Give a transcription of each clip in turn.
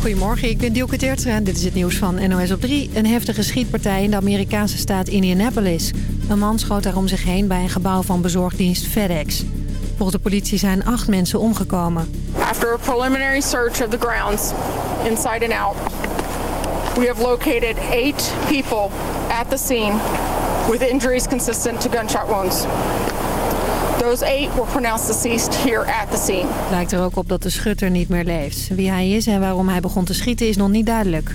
Goedemorgen, ik ben Dielke Teertra en dit is het nieuws van NOS op 3. Een heftige schietpartij in de Amerikaanse staat Indianapolis. Een man schoot daar om zich heen bij een gebouw van bezorgdienst FedEx. Volgens de politie zijn acht mensen omgekomen. After a preliminary search of the grounds, inside and out, we have located eight people at the scene with injuries consistent to gunshot wounds. Those eight were pronounced deceased here at the scene. Lijkt er ook op dat de schutter niet meer leeft. Wie hij is en waarom hij begon te schieten is nog niet duidelijk.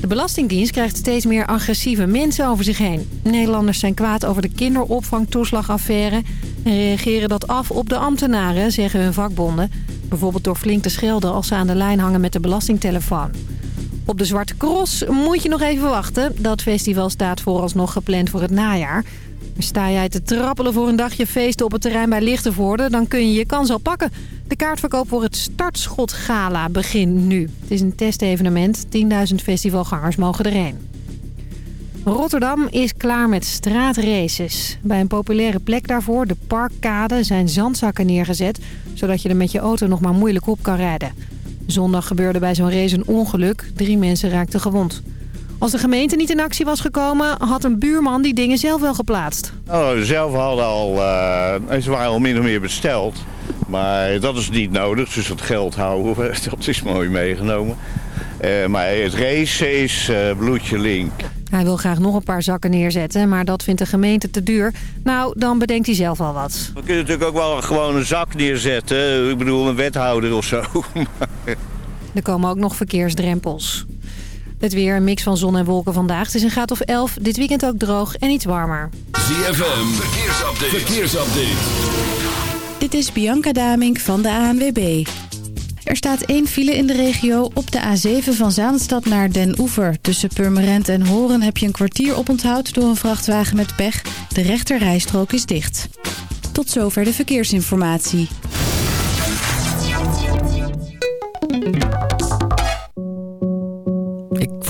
De Belastingdienst krijgt steeds meer agressieve mensen over zich heen. Nederlanders zijn kwaad over de kinderopvangtoeslagaffaire... en reageren dat af op de ambtenaren, zeggen hun vakbonden. Bijvoorbeeld door flink te schelden als ze aan de lijn hangen met de belastingtelefoon. Op de Zwarte Cross moet je nog even wachten. Dat festival staat vooralsnog gepland voor het najaar. Sta jij te trappelen voor een dagje feesten op het terrein bij Lichtenvoorde... dan kun je je kans al pakken. De kaartverkoop voor het Startschot Gala begint nu. Het is een testevenement. 10.000 festivalgangers mogen erheen. Rotterdam is klaar met straatraces. Bij een populaire plek daarvoor, de Parkkade, zijn zandzakken neergezet... zodat je er met je auto nog maar moeilijk op kan rijden. Zondag gebeurde bij zo'n race een ongeluk. Drie mensen raakten gewond. Als de gemeente niet in actie was gekomen, had een buurman die dingen zelf wel geplaatst. Oh, zelf hadden al, uh, ze waren al min of meer besteld. Maar dat is niet nodig, dus het geld houden we. Dat is mooi meegenomen. Uh, maar het race is uh, bloedje link. Hij wil graag nog een paar zakken neerzetten, maar dat vindt de gemeente te duur. Nou, dan bedenkt hij zelf al wat. We kunnen natuurlijk ook wel gewoon een zak neerzetten. Ik bedoel, een wethouder of zo. er komen ook nog verkeersdrempels. Het weer, een mix van zon en wolken vandaag. Het is een graad of 11. Dit weekend ook droog en iets warmer. ZFM, verkeersupdate. verkeersupdate. Dit is Bianca Damink van de ANWB. Er staat één file in de regio op de A7 van Zaanstad naar Den Oever. Tussen Purmerend en Horen heb je een kwartier oponthoud door een vrachtwagen met pech. De rechter rijstrook is dicht. Tot zover de verkeersinformatie.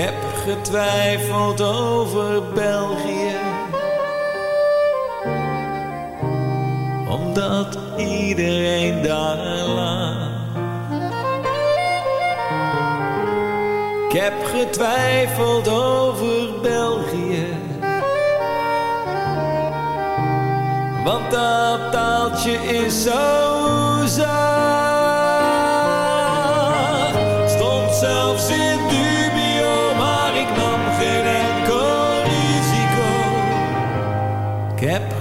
heb getwijfeld over België. Omdat iedereen daar laat. Ik heb getwijfeld over België. Want dat taaltje is zo zacht. Stond zelfs in dubio,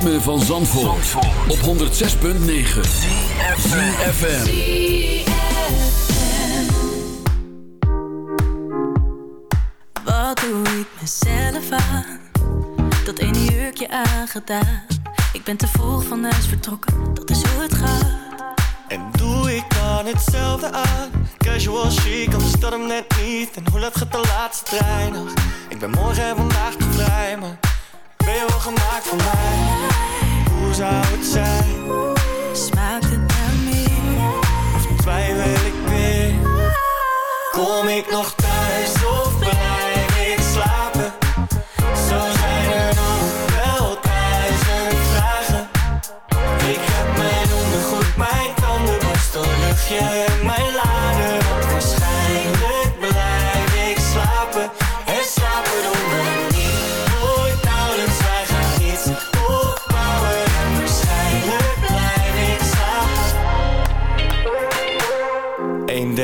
Ritme van Zandvoort, op 106.9 FM. Wat doe ik mezelf aan? Dat ene jurkje aangedaan. Ik ben te vroeg van huis vertrokken, dat is hoe het gaat. En doe ik dan hetzelfde aan? Casual chic, anders dat hem net niet. En hoe laat gaat de laatste trein nog? Ik ben morgen en vandaag te vrij, maar wel gemaakt voor mij? Hoe zou het zijn? Smaakt het naar meer? Of twijfel ik weer? Kom ik nog thuis of blijf ik slapen? Zo zijn er nog wel duizend vragen. Ik heb mijn ondergoed, mijn tandenborstel, luchtje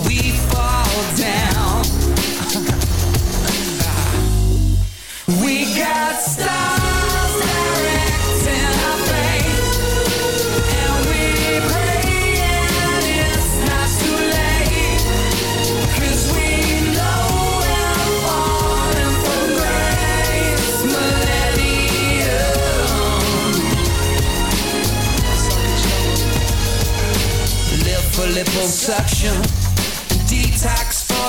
we fall down. we got stars directing our and we it's not too late. 'Cause we know we're falling grace, millennium. For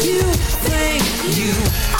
you think you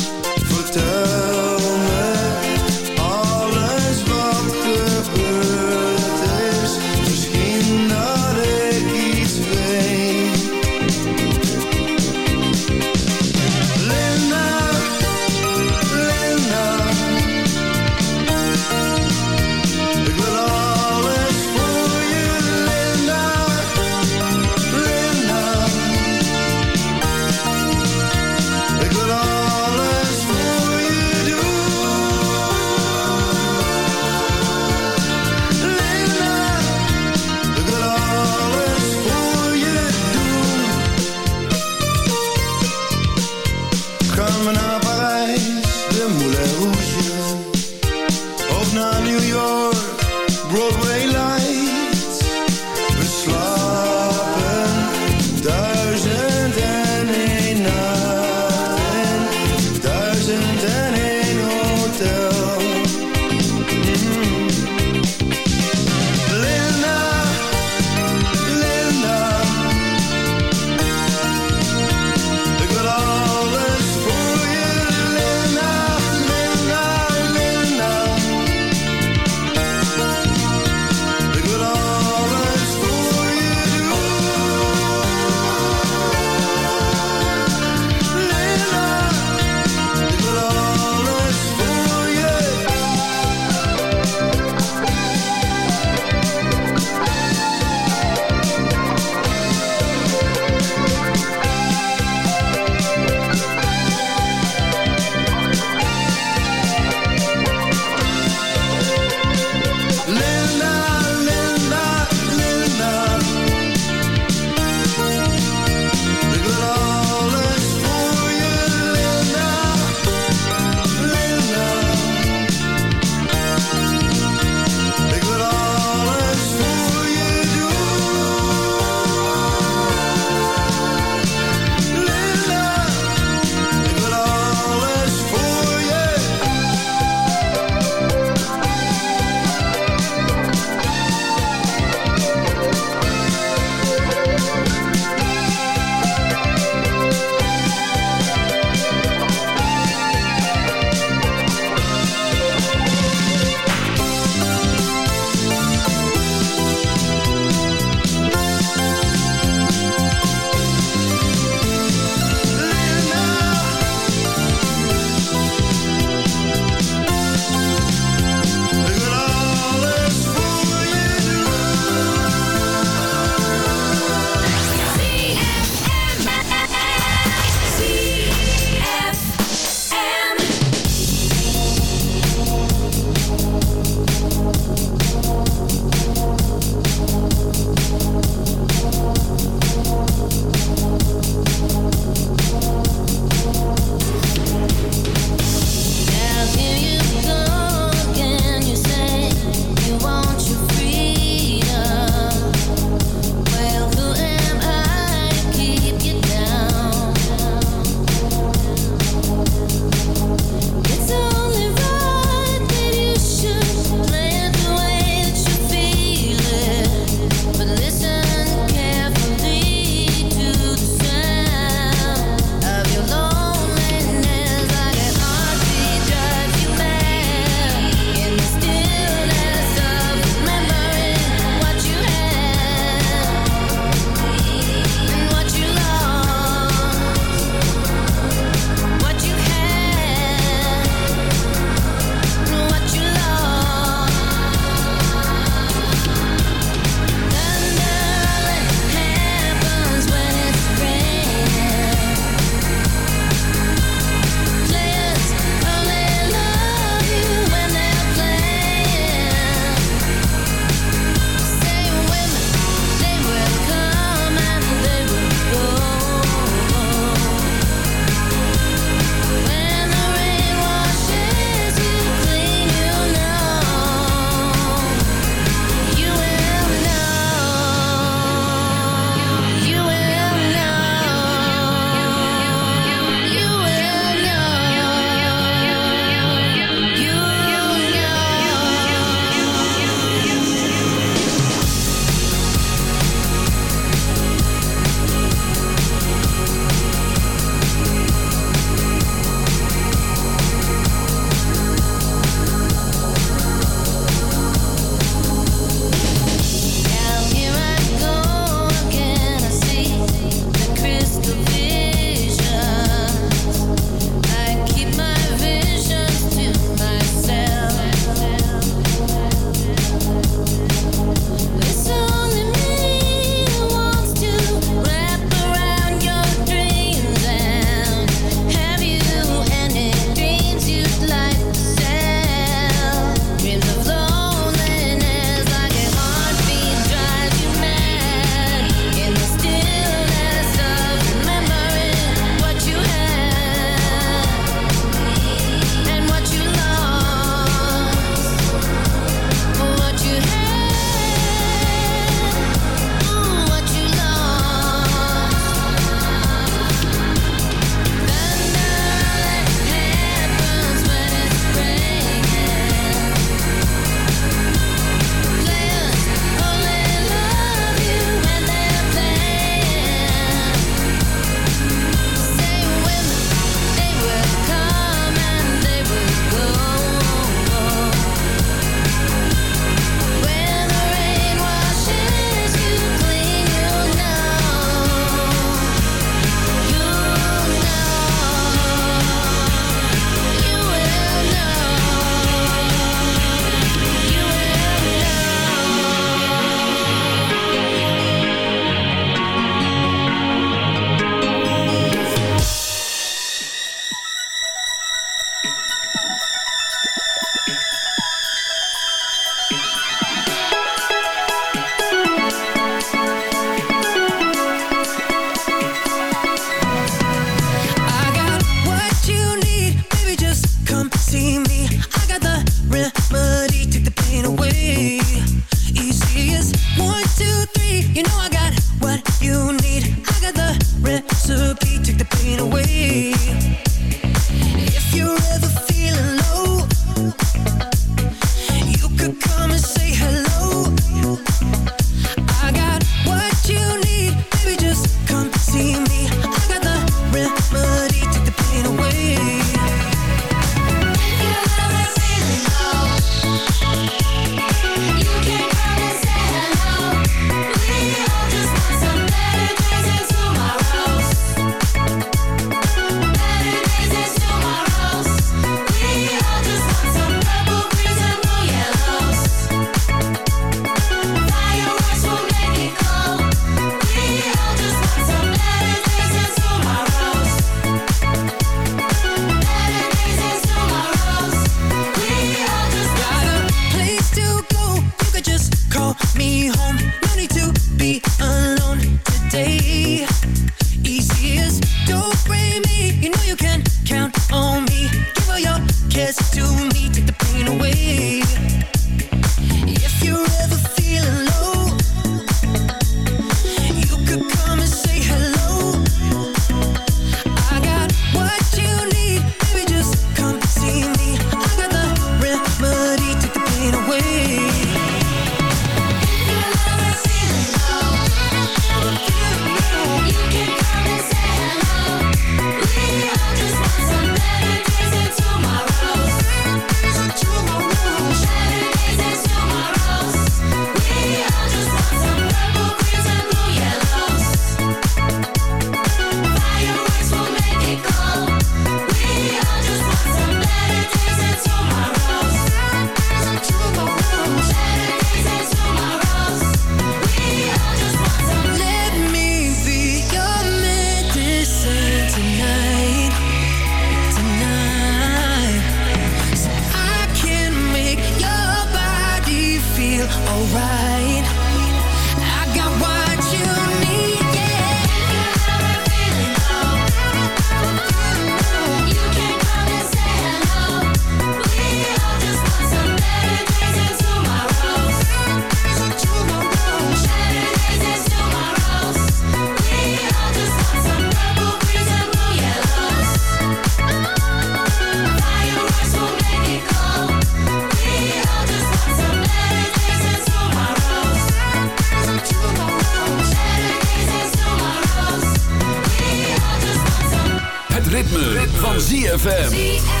van ZFM.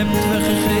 Hebt weggegeven.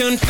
confess